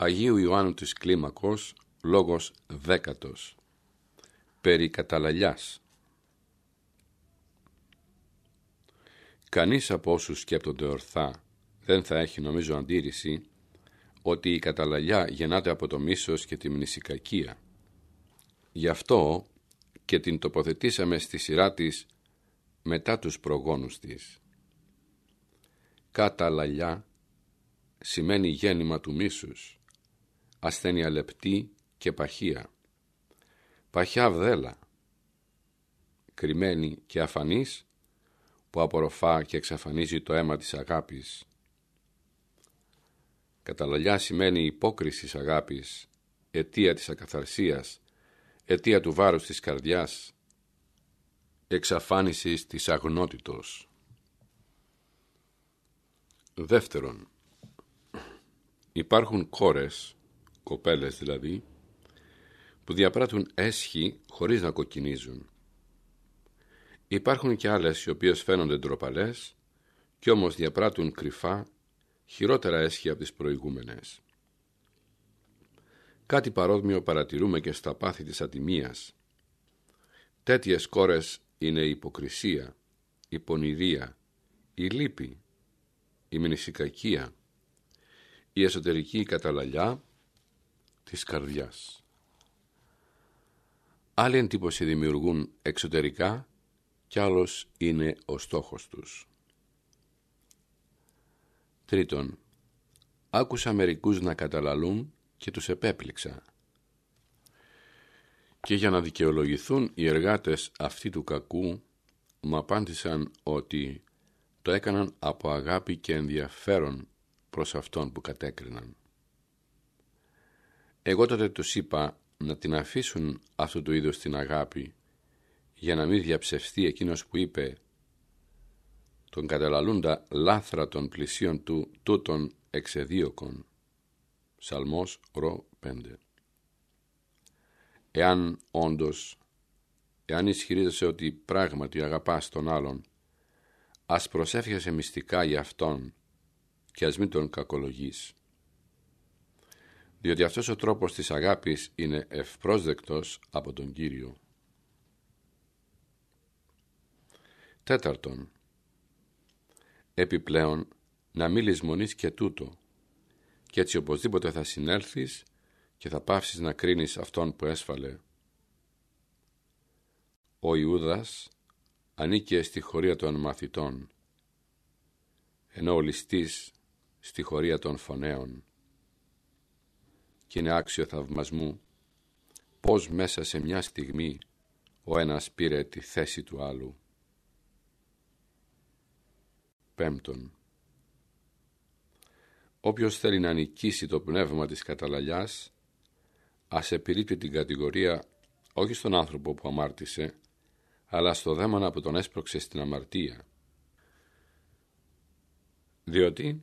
Αγίου Ιωάννου της Κλίμακος, λόγος δέκατος. Περί καταλαλιάς. Κανείς από όσους σκέπτονται ορθά δεν θα έχει νομίζω αντίρρηση ότι η καταλαλιά γεννάται από το μίσος και τη μνησικακία. Γι' αυτό και την τοποθετήσαμε στη σειρά της μετά τους προγόνους της. Καταλαλιά σημαίνει γέννημα του μίσους, ασθένεια λεπτή και παχεία. Παχιά βδέλα, κρυμμένη και αφανής, που απορροφά και εξαφανίζει το αίμα της αγάπης. Καταλαλιά σημαίνει υπόκρισης αγάπης, αιτία της ακαθαρσίας, αιτία του βάρους της καρδιάς, εξαφάνισης της αγνότητος. Δεύτερον, υπάρχουν κόρες, κοπέλες δηλαδή, που διαπράττουν έσχη χωρίς να κοκκινίζουν. Υπάρχουν και άλλες οι οποίες φαίνονται ντροπαλές και όμως διαπράττουν κρυφά χειρότερα έσχη από τις προηγούμενες. Κάτι παρόμοιο παρατηρούμε και στα πάθη της ατιμίας. Τέτοιες κόρες είναι η υποκρισία, η πονηρία, η λύπη, η μνησικακία, η εσωτερική καταλαλιά της καρδιάς. Άλλη εντύπωση δημιουργούν εξωτερικά κι άλλος είναι ο στόχος τους. Τρίτον, άκουσα μερικούς να καταλαλούν και τους επέπληξα. Και για να δικαιολογηθούν οι εργάτες αυτοί του κακού, μου απάντησαν ότι το έκαναν από αγάπη και ενδιαφέρον προς αυτόν που κατέκριναν. Εγώ τότε τους είπα να την αφήσουν αυτού του είδους την αγάπη για να μην διαψευστεί εκείνος που είπε τον καταλαλούντα λάθρα των πλησίων του τούτων εξεδίωκον. Ψαλμός ρο 5 Εάν όντως, εάν ισχυρίζεσαι ότι πράγματι αγαπάς τον άλλον, ας προσεύχεσαι μυστικά για αυτόν και ας μην τον κακολογείς. Διότι αυτός ο τρόπος της αγάπης είναι ευπρόσδεκτος από τον Κύριο. Τέταρτον, επιπλέον να μην λησμονείς και τούτο και έτσι οπωσδήποτε θα συνέλθεις και θα πάυσεις να κρίνεις αυτόν που έσφαλε. Ο Ιούδας ανήκε στη χωρία των μαθητών, ενώ ο ληστής στη χωρία των φωνέων. Και είναι άξιο θαυμασμού πως μέσα σε μια στιγμή ο ένας πήρε τη θέση του άλλου. Πέμπτον. Όποιος θέλει να νικήσει το πνεύμα της καταλαλιάς, ας επιρρύπτει την κατηγορία όχι στον άνθρωπο που αμάρτησε, αλλά στο δαίμονα που τον έσπρωξε στην αμαρτία. Διότι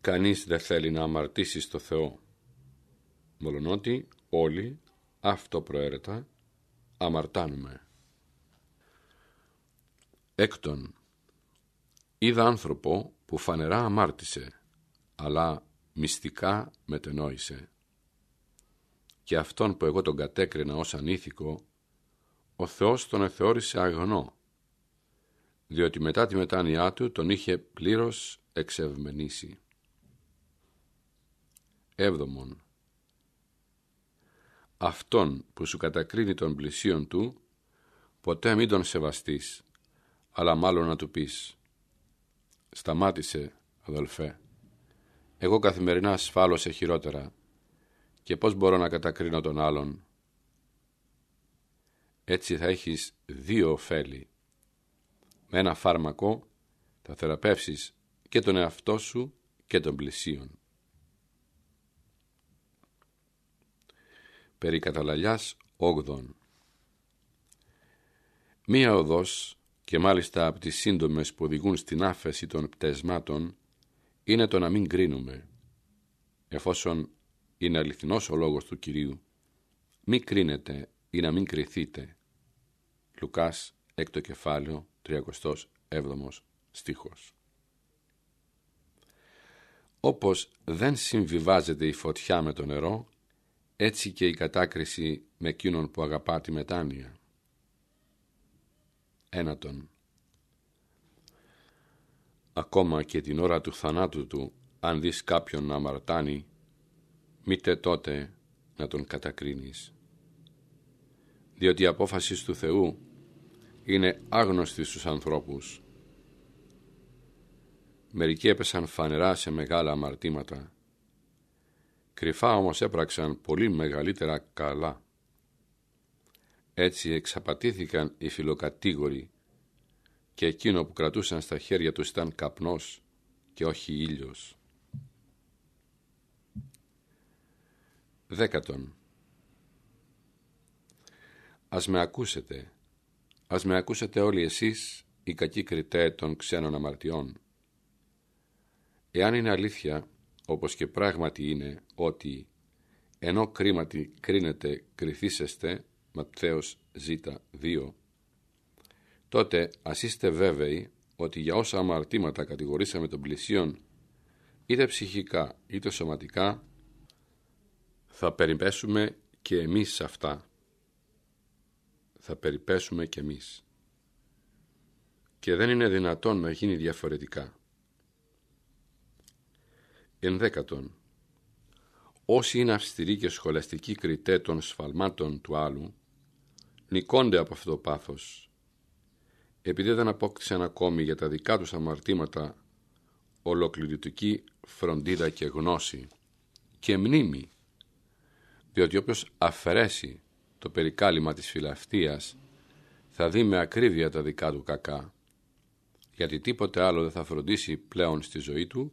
κανείς δεν θέλει να αμαρτήσει στο Θεό, μολονότι όλοι αυτοπροαίρετα αμαρτάνουμε. Έκτον, είδα άνθρωπο που φανερά αμάρτησε, αλλά μυστικά μετενόησε. Και αυτόν που εγώ τον κατέκρινα ως ανήθικο, ο Θεός τον εθεώρησε αγνό, διότι μετά τη μετάνοιά του τον είχε πλήρως εξευμενήσει. Έβδομον. Αυτόν που σου κατακρίνει τον πλησίον του, ποτέ μην τον σεβαστείς, αλλά μάλλον να του πεις «Σταμάτησε, αδελφέ, εγώ καθημερινά ασφάλω σε χειρότερα και πώς μπορώ να κατακρίνω τον άλλον. Έτσι θα έχεις δύο ωφέλη. Με ένα φάρμακο θα θεραπεύσεις και τον εαυτό σου και τον πλησίον. Περί καταλαλιάς όγδον. Μία οδός και μάλιστα από τις σύντομες που οδηγούν στην άφεση των πτεσμάτων είναι το να μην κρίνουμε. Εφόσον είναι αληθινός ο λόγος του Κυρίου, μη κρίνετε ή να μην κριθείτε. Λουκάς, έκτο κεφάλαιο, 37 στίχος. Όπως δεν συμβιβάζεται η φωτιά με το νερό, έτσι και η κατάκριση με εκείνον που αγαπά τη μετάνοια. Ένατον. Ακόμα και την ώρα του θανάτου του, αν δεις κάποιον να αμαρτάνει, μήτε τότε να τον κατακρίνεις. Διότι η απόφαση του Θεού είναι άγνωστη στους ανθρώπους. Μερικοί έπεσαν φανερά σε μεγάλα αμαρτήματα. Κρυφά όμως έπραξαν πολύ μεγαλύτερα καλά. Έτσι εξαπατήθηκαν οι φιλοκατήγοροι και εκείνο που κρατούσαν στα χέρια τους ήταν καπνός και όχι ήλιος. Δέκατον. Ας με ακούσετε, ας με ακούσετε όλοι εσείς οι κακοί κριτέ των ξένων αμαρτιών. Εάν είναι αλήθεια, όπως και πράγματι είναι, ότι ενώ κρίματι κρίνετε κρυθήσεστε, Ματθαίος Ζ 2, τότε ας είστε βέβαιοι ότι για όσα αμαρτήματα κατηγορήσαμε των πλησίων, είτε ψυχικά είτε σωματικά, θα περιπέσουμε και εμείς σε αυτά. Θα περιπέσουμε και εμείς. Και δεν είναι δυνατόν να γίνει διαφορετικά. Ενδέκατον. Όσοι είναι αυστηροί και σχολαστικοί κριτέ των σφαλμάτων του άλλου, νικώνται από αυτό το πάθος, επειδή δεν απόκτησαν ακόμη για τα δικά τους αμαρτήματα ολοκληρωτική φροντίδα και γνώση και μνήμη, διότι όποιος αφαιρέσει το περικάλυμα της φιλαυτίας θα δει με ακρίβεια τα δικά του κακά, γιατί τίποτε άλλο δεν θα φροντίσει πλέον στη ζωή του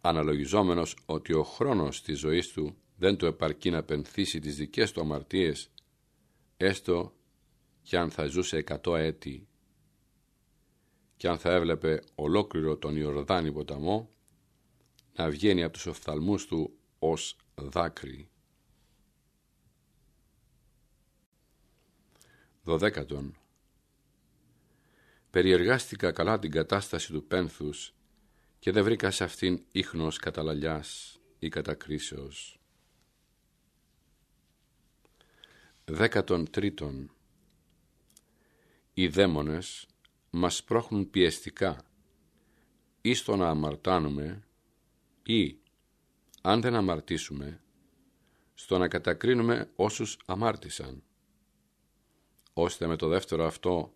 αναλογιζόμενος ότι ο χρόνος της ζωής του δεν του επαρκεί να πενθήσει τις δικές του αμαρτίες, έστω και αν θα ζούσε εκατό έτη και αν θα έβλεπε ολόκληρο τον Ιορδάνη ποταμό να βγαίνει από τους οφθαλμούς του ως δάκρυ. Δωδέκατον. Περιεργάστηκα καλά την κατάσταση του πένθους και δεν βρήκα σε αυτήν ίχνος καταλαλιάς ή κατακρίσεως. Δέκατον τρίτον. Οι δαίμονες μας πρόχνουν πιεστικά ή στο να αμαρτάνουμε ή, αν δεν αμαρτήσουμε, στο να κατακρίνουμε όσους αμάρτησαν, ώστε με το δεύτερο αυτό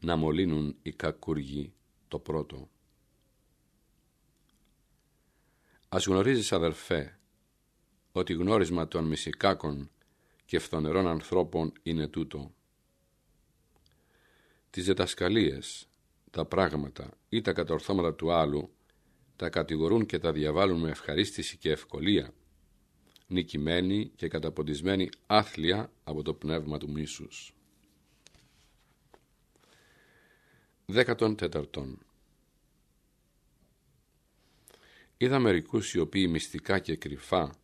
να μολύνουν οι κακούργοι το πρώτο. Ας γνωρίζεις αδερφέ ότι γνώρισμα των μυσικάκων και φθονερών ανθρώπων είναι τούτο. Τις διδασκαλίες, τα πράγματα ή τα κατορθώματα του άλλου τα κατηγορούν και τα διαβάλουν με ευχαρίστηση και ευκολία, νικημένοι και καταποντισμένοι άθλια από το πνεύμα του μίσους. 14. Είδα μερικούς οι οποίοι μυστικά και κρυφά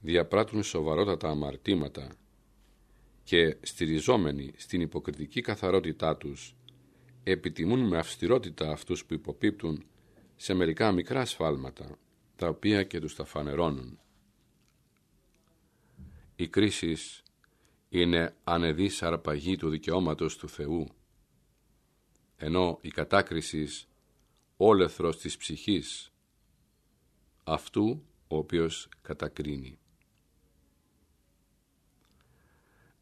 διαπράττουν σοβαρότατα αμαρτήματα και στηριζόμενοι στην υποκριτική καθαρότητά τους επιτιμούν με αυστηρότητα αυτούς που υποπίπτουν σε μερικά μικρά σφάλματα τα οποία και τους τα φανερώνουν. Η κρίση είναι ανεδής αρπαγή του δικαιώματος του Θεού ενώ η κατάκριση όλεθρος της ψυχής αυτού ο οποίος κατακρίνει.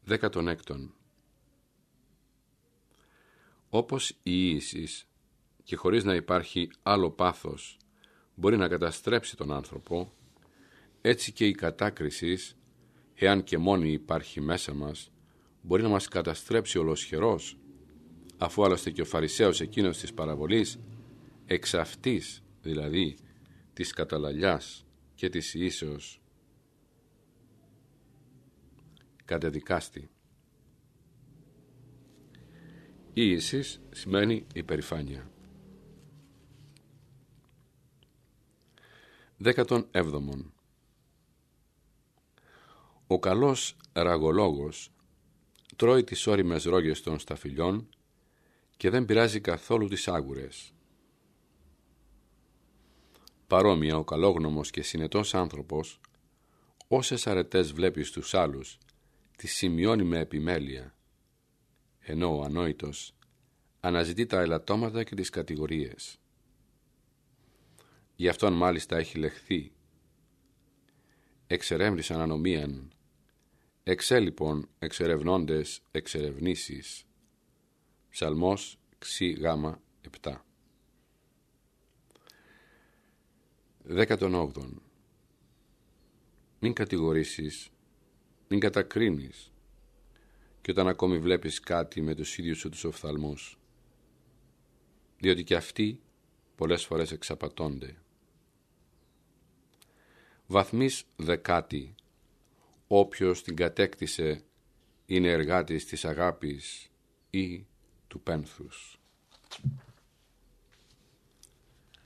Δέκατον έκτον. Όπως η ίησης και χωρίς να υπάρχει άλλο πάθος μπορεί να καταστρέψει τον άνθρωπο, έτσι και η κατάκριση, εάν και μόνη υπάρχει μέσα μας, μπορεί να μας καταστρέψει ολοσχερός, αφού άλλωστε και ο Φαρισαίος εκείνος της παραβολής, εξ αυτής δηλαδή της καταλαλιάς και της ίσεως κατεδικάστη. Η ίσης σημαίνει υπερηφάνεια. Δέκατον έβδομον. Ο καλός ραγολόγος τρώει τις όριμες ρόγες των σταφυλιών και δεν πειράζει καθόλου τις άγουρες. Παρόμοια ο καλόγνωμος και συνετός άνθρωπος, όσες αρετές βλέπει στους άλλους, τις σημειώνει με επιμέλεια, ενώ ο ανόητος αναζητεί τα ελαττώματα και τις κατηγορίες. Γι' αυτόν μάλιστα έχει λεχθεί. Εξερεύνησαν ανομίαν, εξέ λοιπόν εξερευνώντες εξερευνήσεις. Ψαλμός ξι γάμα 7 όγδον Μην κατηγορήσεις, μην κατακρίνεις και όταν ακόμη βλέπεις κάτι με τους ίδιους σου τους οφθαλμούς διότι και αυτοί πολλές φορές εξαπατώνται. Βαθμής δεκάτη όποιος την κατέκτησε είναι εργάτης της αγάπης ή του πένθους.